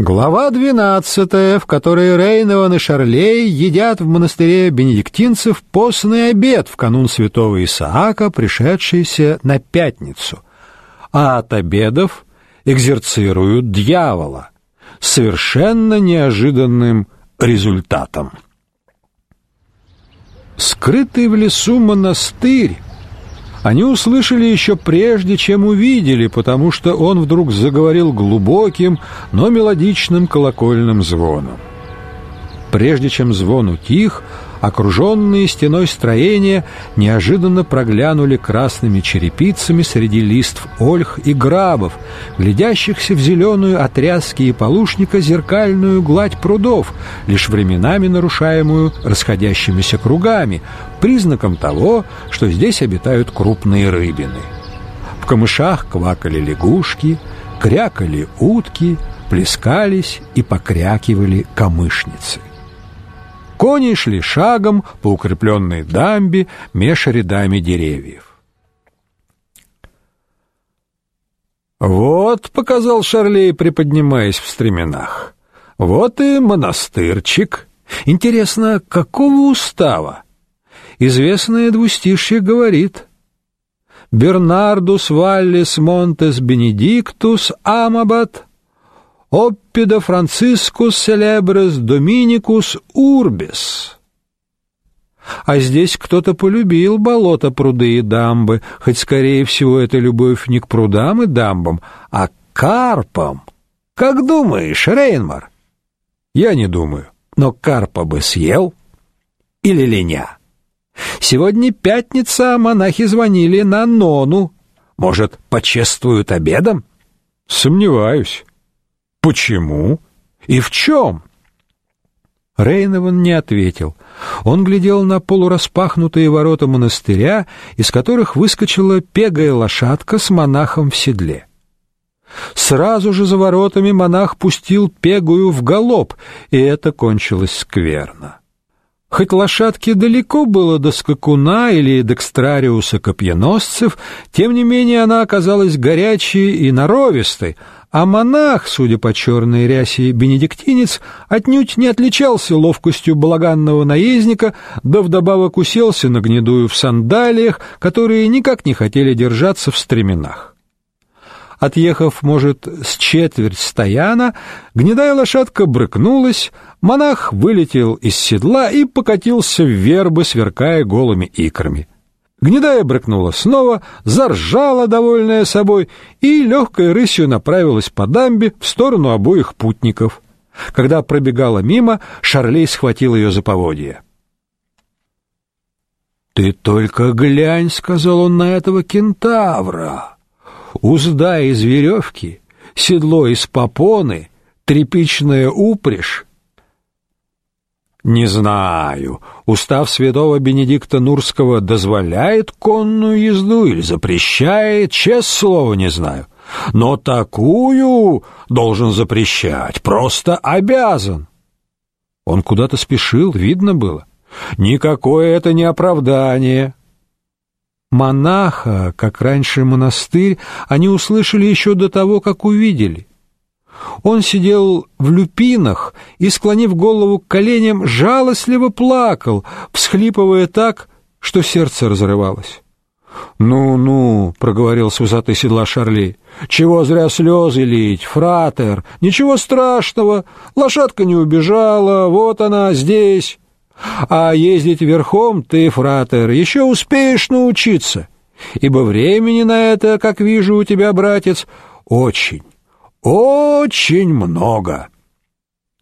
Глава двенадцатая, в которой Рейнован и Шарлей едят в монастыре бенедиктинцев постный обед в канун святого Исаака, пришедшийся на пятницу, а от обедов экзерцируют дьявола с совершенно неожиданным результатом. Скрытый в лесу монастырь они услышали еще прежде, чем увидели, потому что он вдруг заговорил глубоким, но мелодичным колокольным звоном. Прежде чем звон утих, окруженные стеной строения неожиданно проглянули красными черепицами среди листв ольх и грабов, глядящихся в зеленую от и полушника зеркальную гладь прудов, лишь временами нарушаемую расходящимися кругами, признаком того, что здесь обитают крупные рыбины. В камышах квакали лягушки, крякали утки, плескались и покрякивали камышницы. Кони шли шагом по укрепленной дамбе меж рядами деревьев. «Вот», — показал Шарлей, приподнимаясь в стременах, — «вот и монастырчик. Интересно, какого устава?» Известное двустишье говорит «Бернардус Валлис Монтес Бенедиктус Амабат Оппида Францискус Селебрес Доминикус Урбис. А здесь кто-то полюбил болото, пруды и дамбы, хоть, скорее всего, это любовь не к прудам и дамбам, а к карпам. Как думаешь, Рейнмар? Я не думаю, но карпа бы съел или линя. Сегодня пятница, а монахи звонили на Нону. Может, почествуют обедом? Сомневаюсь. Почему? И в чем? Рейнован не ответил. Он глядел на полураспахнутые ворота монастыря, из которых выскочила пегая лошадка с монахом в седле. Сразу же за воротами монах пустил пегую в галоп, и это кончилось скверно. Хоть лошадке далеко было до скакуна или декстрариуса копьеносцев, тем не менее она оказалась горячей и норовистой, а монах, судя по черной рясе бенедиктинец, отнюдь не отличался ловкостью балаганного наездника, да вдобавок уселся на гнедую в сандалиях, которые никак не хотели держаться в стременах. Отъехав, может, с четверть стояна, гнедая лошадка брыкнулась, монах вылетел из седла и покатился в вербы, сверкая голыми икрами. Гнедая брыкнула снова, заржала, довольная собой, и легкой рысью направилась по дамбе в сторону обоих путников. Когда пробегала мимо, Шарлей схватил ее за поводья. «Ты только глянь», — сказал он на этого кентавра. «Узда из веревки, седло из попоны, тряпичная упряжь, не знаю, устав святого Бенедикта Нурского дозволяет конную езду или запрещает, честное слово не знаю. Но такую должен запрещать, просто обязан. Он куда-то спешил, видно было. Никакое это не оправдание. Монаха, как раньше монастырь, они услышали еще до того, как увидели. Он сидел в люпинах и, склонив голову к коленям, жалостливо плакал, всхлипывая так, что сердце разрывалось. «Ну-ну», — проговорил с высоты седла Шарли, — «чего зря слезы лить, фратер? Ничего страшного, лошадка не убежала, вот она здесь. А ездить верхом ты, фратер, еще успеешь научиться, ибо времени на это, как вижу у тебя, братец, очень, очень много.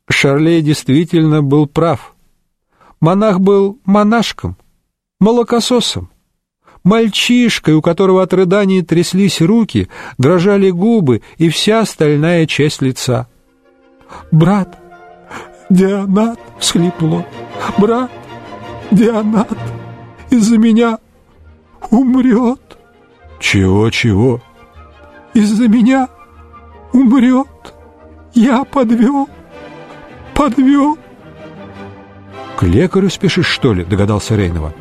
Шарлей действительно был прав. Монах был монашком, молокососом, мальчишкой, у которого от рыданий тряслись руки, дрожали губы и вся остальная часть лица. «Брат, Дианат!» — всхлипнул он. «Брат, Дианат из-за меня умрет!» «Чего-чего?» «Из-за меня умрет. Я подвел, подвел. К лекарю спешишь, что ли? Догадался Рейнова.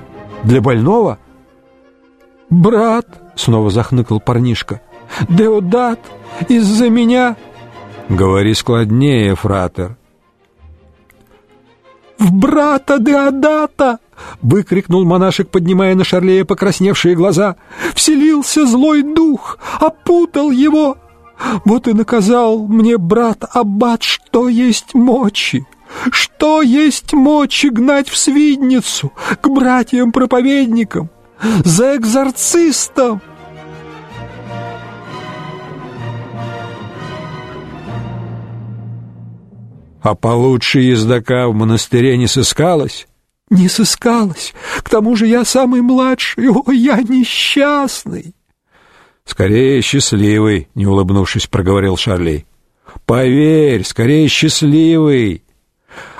Для больного? Брат, снова захныкал парнишка. Деодат, из-за меня Говори складнее, фратер. «В брата Деодата!» — выкрикнул монашек, поднимая на Шарлея покрасневшие глаза. «Вселился злой дух, опутал его! Вот и наказал мне брат Аббат, что есть мочи!» Что есть мочи гнать в свидницу к братьям-проповедникам, за экзорцистом? А получше ездака в монастыре не сыскалось? Не сыскалось. К тому же я самый младший. О, я несчастный. Скорее счастливый, не улыбнувшись, проговорил Шарли. Поверь, скорее счастливый.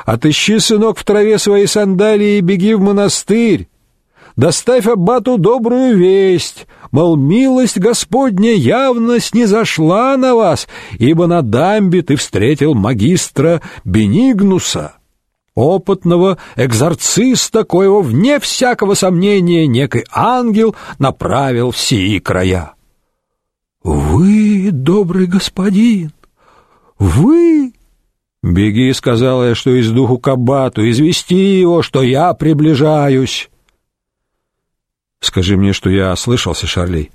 Отыщи, сынок, в траве свои сандалии и беги в монастырь. Доставь аббату добрую весть, мол, милость Господня явно снизошла на вас, ибо на дамбе ты встретил магистра Бенигнуса, опытного экзорциста, коего, вне всякого сомнения, некий ангел направил в сии края. «Вы, добрый господин, вы...» «Беги», — сказала я, что из духу к аббату, извести его, что я приближаюсь. Скажи мне, что я ослышался, Шарли.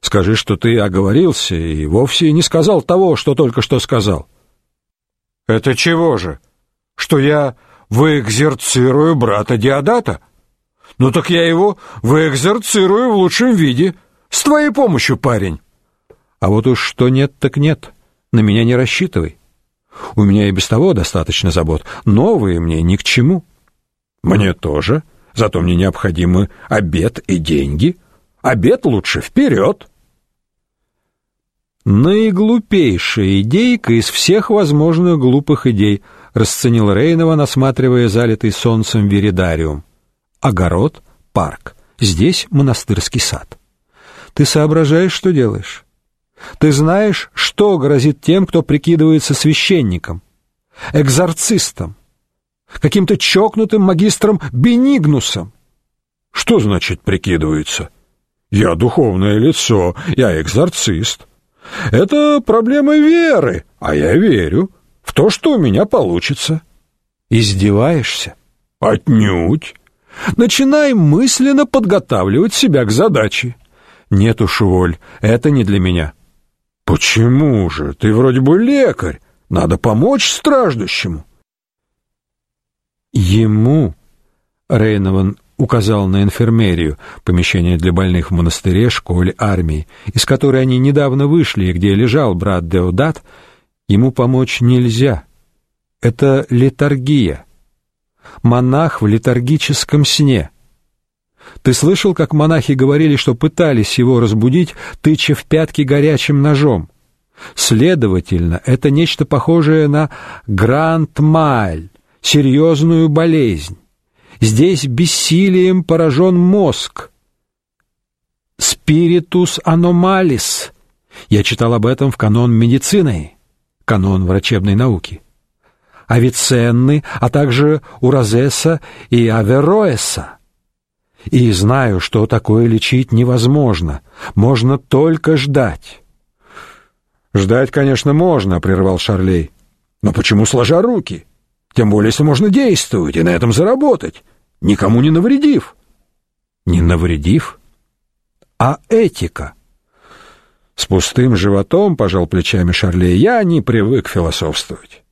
Скажи, что ты оговорился и вовсе не сказал того, что только что сказал. Это чего же? Что я выэкзерцирую брата Диодата? Ну так я его выэкзерцирую в лучшем виде. С твоей помощью, парень. А вот уж что нет, так нет. На меня не рассчитывай. У меня и без того достаточно забот. Новые мне ни к чему. Мне тоже. — Зато мне необходимы обед и деньги. Обед лучше вперед. Наиглупейшая идейка из всех возможных глупых идей, расценил Рейнова, насматривая залитый солнцем веридариум. Огород, парк. Здесь монастырский сад. Ты соображаешь, что делаешь? Ты знаешь, что грозит тем, кто прикидывается священником, экзорцистом, каким-то чокнутым магистром Бенигнусом. Что значит прикидывается? Я духовное лицо, я экзорцист. Это проблема веры, а я верю в то, что у меня получится. Издеваешься? Отнюдь. Начинай мысленно подготавливать себя к задаче. Нет уж, Воль, это не для меня. Почему же? Ты вроде бы лекарь. Надо помочь страждущему. Ему Рейнован указал на инфермерию, помещение для больных в монастыре, школе, армии, из которой они недавно вышли и где лежал брат Деодат, ему помочь нельзя. Это летаргия. Монах в летаргическом сне. Ты слышал, как монахи говорили, что пытались его разбудить, тыча в пятки горячим ножом? Следовательно, это нечто похожее на гранд-маль, серьезную болезнь. Здесь бессилием поражен мозг. Спиритус аномалис. Я читал об этом в канон медицины, канон врачебной науки. Авиценны, а также Уразеса и Авероэса. И знаю, что такое лечить невозможно. Можно только ждать. Ждать, конечно, можно, прервал Шарлей. Но почему сложа руки? Тем более, если можно действовать и на этом заработать, никому не навредив. Не навредив? А этика? С пустым животом, пожал плечами Шарли, я не привык философствовать.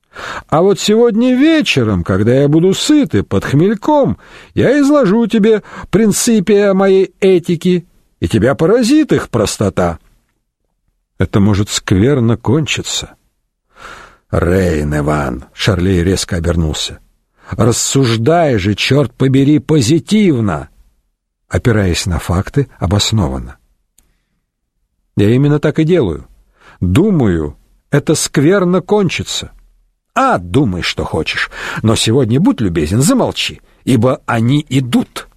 А вот сегодня вечером, когда я буду сыт и под хмельком, я изложу тебе принципы моей этики, и тебя поразит их простота. Это может скверно кончиться. Рейн Иван, Шарлей резко обернулся. Рассуждай же, черт побери, позитивно, опираясь на факты, обоснованно. Я именно так и делаю. Думаю, это скверно кончится. А, думай, что хочешь, но сегодня будь любезен, замолчи, ибо они идут.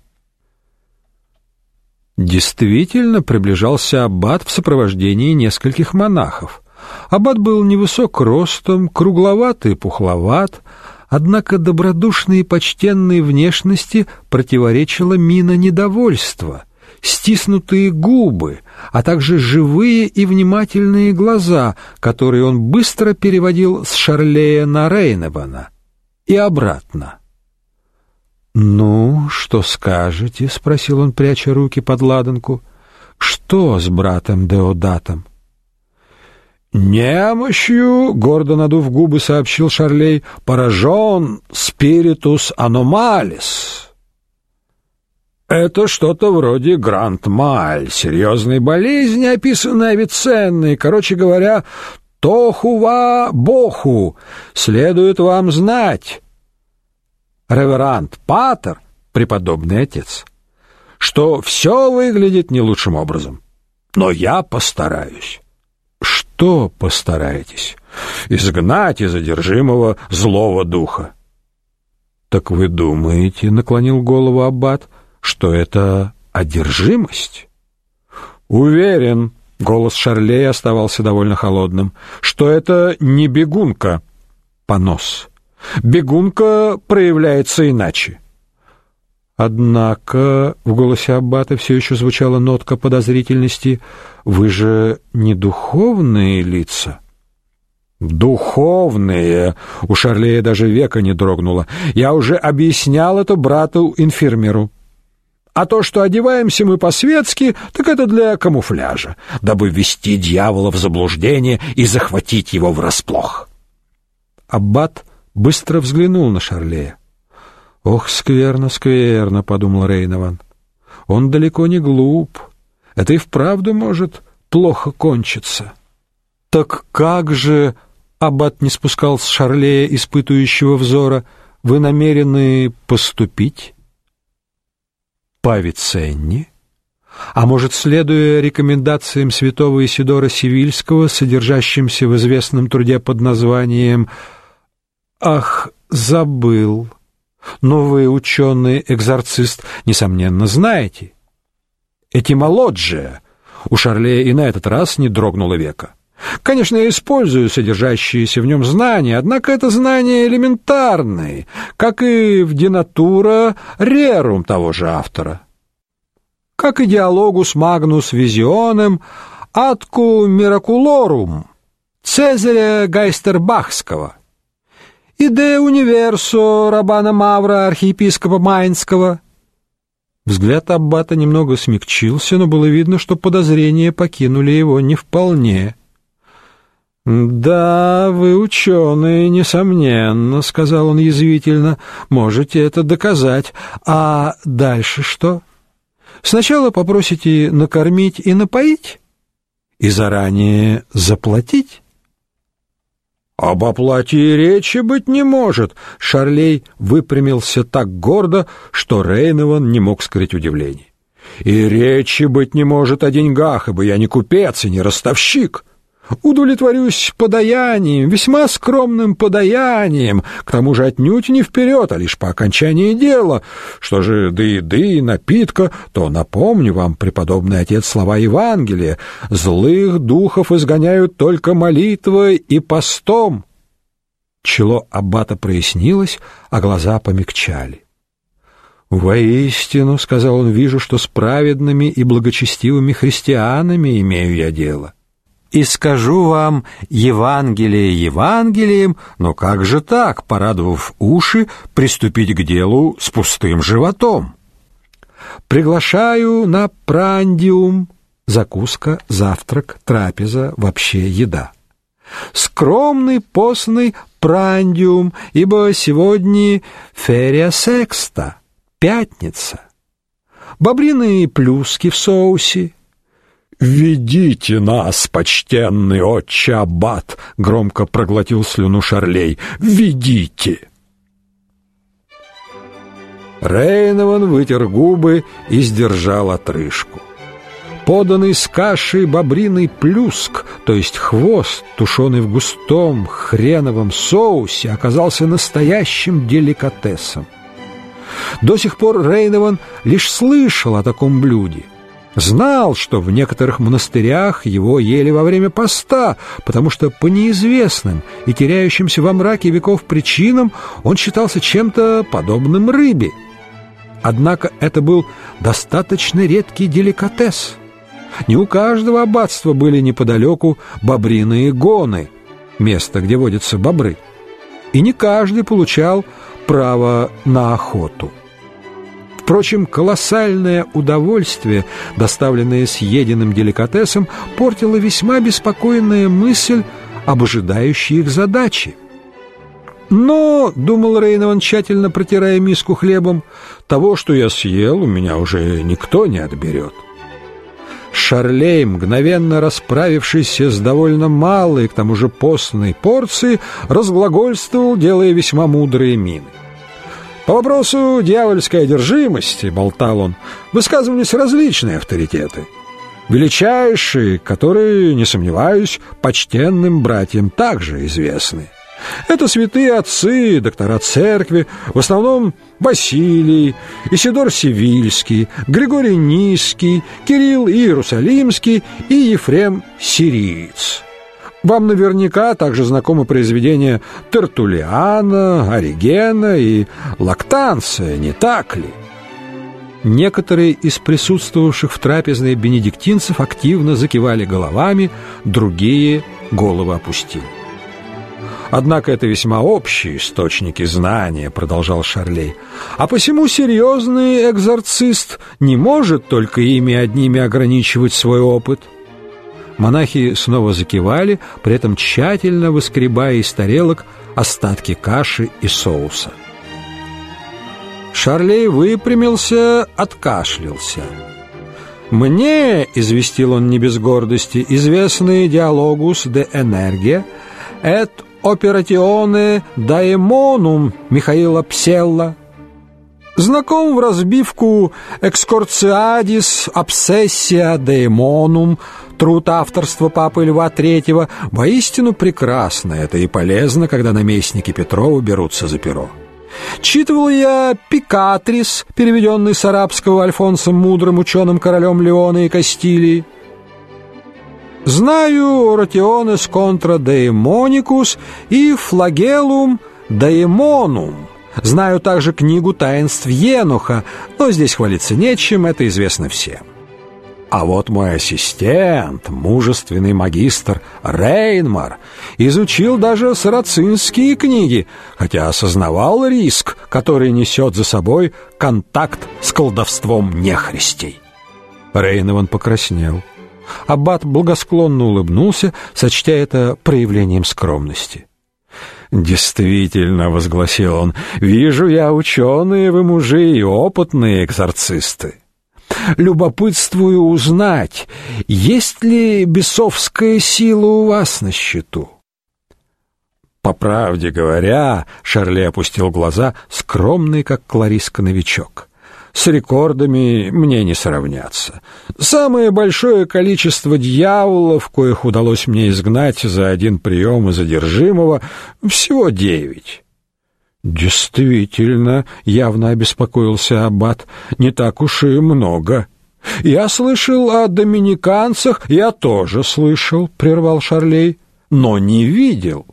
Действительно приближался аббат в сопровождении нескольких монахов. Аббат был невысок ростом, кругловат и пухловат, однако добродушной и почтенной внешности противоречила мина недовольства, стиснутые губы, а также живые и внимательные глаза, которые он быстро переводил с Шарлея на Рейневана и обратно. «Ну, что скажете?» — спросил он, пряча руки под ладанку. «Что с братом Деодатом?» «Немощью», — гордо надув губы, сообщил Шарлей, — «поражен спиритус аномалис». Это что-то вроде гранд-маль, серьезной болезни, описанной Авиценной, короче говоря, тохува-боху, следует вам знать. Реверант Патер, преподобный отец, что все выглядит не лучшим образом. Но я постараюсь. Что постараетесь? Изгнать из одержимого злого духа. Так вы думаете, наклонил голову аббат, что это одержимость? Уверен, голос Шарлей оставался довольно холодным, что это не бегунка, понос. Бегунка проявляется иначе. Однако в голосе аббата все еще звучала нотка подозрительности. Вы же не духовные лица. Духовные. У Шарлея даже века не дрогнуло. Я уже объяснял это брату-инфирмеру. А то, что одеваемся мы по-светски, так это для камуфляжа, дабы ввести дьявола в заблуждение и захватить его врасплох. Аббат быстро взглянул на Шарлея. Ох, скверно, скверно, подумал Рейнован. Он далеко не глуп. Это и вправду может плохо кончиться. Так как же, аббат не спускал с Шарлея испытующего взора, вы намерены поступить? По Авиценне? А может, следуя рекомендациям святого Исидора Сивильского, содержащимся в известном труде под названием «Ах, забыл», Новый ученый-экзорцист, несомненно, знаете. Этимология у Шарлея и на этот раз не дрогнула века. Конечно, я использую содержащиеся в нем знания, однако это знания элементарные, как и в «Динатура рерум» того же автора. Как и диалогус магнус визионем «Атку миракулорум» Цезаря Гайстербахского – и де универсо Рабана Мавра, архиепископа Майнского. Взгляд аббата немного смягчился, но было видно, что подозрения покинули его не вполне. «Да, вы ученые, несомненно», — сказал он язвительно, — «можете это доказать. А дальше что? Сначала попросите накормить и напоить? И заранее заплатить?» Об оплате и речи быть не может. Шарлей выпрямился так гордо, что Рейнован не мог скрыть удивление. И речи быть не может о деньгах, ибо я не купец и не ростовщик. Удовлетворюсь подаянием, весьма скромным подаянием, к тому же отнюдь не вперед, а лишь по окончании дела. Что же до еды и напитка, то напомню вам, преподобный отец, слова Евангелия. «Злых духов изгоняют только молитвой и постом». Чело аббата прояснилось, а глаза помягчали. «Воистину, — сказал он, — вижу, что с праведными и благочестивыми христианами имею я дело» и скажу вам Евангелие Евангелием, но как же так, порадовав уши, приступить к делу с пустым животом? Приглашаю на прандиум, закуска, завтрак, трапеза, вообще еда. Скромный постный прандиум, ибо сегодня ферия секста, пятница. Бобриные плюски в соусе, «Ведите нас, почтенный отче Аббат!» — громко проглотил слюну Шарлей. «Ведите!» Рейнован вытер губы и сдержал отрыжку. Поданный с кашей бобриный плюск, то есть хвост, тушеный в густом хреновом соусе, оказался настоящим деликатесом. До сих пор Рейнован лишь слышал о таком блюде — Знал, что в некоторых монастырях его ели во время поста, потому что по неизвестным и теряющимся во мраке веков причинам он считался чем-то подобным рыбе. Однако это был достаточно редкий деликатес. Не у каждого аббатства были неподалеку бобриные гоны, место, где водятся бобры. И не каждый получал право на охоту. Впрочем, колоссальное удовольствие, доставленное съеденным деликатесом, портило весьма беспокойная мысль об ожидающей их задаче. Но, — думал Рейнован, тщательно протирая миску хлебом, — того, что я съел, у меня уже никто не отберет. Шарлей, мгновенно расправившийся с довольно малой, к тому же постной порцией, разглагольствовал, делая весьма мудрые мины. По вопросу дьявольской одержимости, болтал он, высказывались различные авторитеты. Величайшие, которые, не сомневаюсь, почтенным братьям также известны. Это святые отцы, доктора церкви, в основном Василий, Исидор Сивильский, Григорий Низкий, Кирилл Иерусалимский и Ефрем Сириец. Вам наверняка также знакомы произведения Тертулиана, Оригена и Лактанция, не так ли? Некоторые из присутствовавших в трапезной бенедиктинцев активно закивали головами, другие головы опустили. Однако это весьма общие источники знания, продолжал Шарлей. А посему серьезный экзорцист не может только ими одними ограничивать свой опыт – Монахи снова закивали, при этом тщательно выскребая из тарелок остатки каши и соуса. Шарлей выпрямился, откашлялся. «Мне, — известил он не без гордости, — известный диалогус де энергия, et оператионе daemonum Михаила Пселла, знаком в разбивку экскорциадис обсессия daemonum Труд авторства Папы Льва III воистину прекрасно это и полезно, когда наместники Петрова берутся за перо. Читывал я Пикатрис, переведенный с арабского Альфонсом Мудрым ученым королем Леона и Кастилии. Знаю Оратионес контра Деймоникус и Флагелум Деймонум. Знаю также книгу таинств Енуха, но здесь хвалиться нечем, это известно всем. А вот мой ассистент, мужественный магистр Рейнмар, изучил даже сарацинские книги, хотя осознавал риск, который несет за собой контакт с колдовством нехристей. Рейнован покраснел. Аббат благосклонно улыбнулся, сочтя это проявлением скромности. «Действительно», — возгласил он, — «вижу я ученые вы мужи и опытные экзорцисты любопытствую узнать, есть ли бесовская сила у вас на счету. По правде говоря, Шарли опустил глаза, скромный, как Клариска-новичок. С рекордами мне не сравняться. Самое большое количество дьяволов, коих удалось мне изгнать за один прием из одержимого, всего девять. Действительно, явно обеспокоился аббат, не так уж и много. Я слышал о доминиканцах, я тоже слышал, прервал Шарлей, но не видел.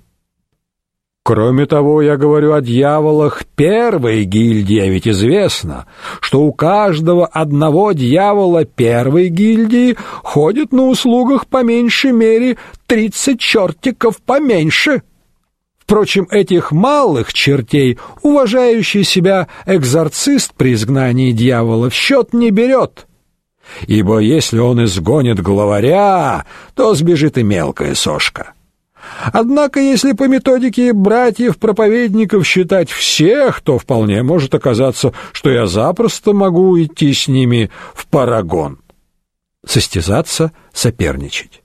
Кроме того, я говорю о дьяволах первой гильдии, а ведь известно, что у каждого одного дьявола первой гильдии ходит на услугах по меньшей мере тридцать чертиков поменьше. Впрочем, этих малых чертей уважающий себя экзорцист при изгнании дьявола в счет не берет. Ибо если он изгонит главаря, то сбежит и мелкая сошка. Однако, если по методике братьев-проповедников считать всех, то вполне может оказаться, что я запросто могу идти с ними в парагон. Состязаться, соперничать.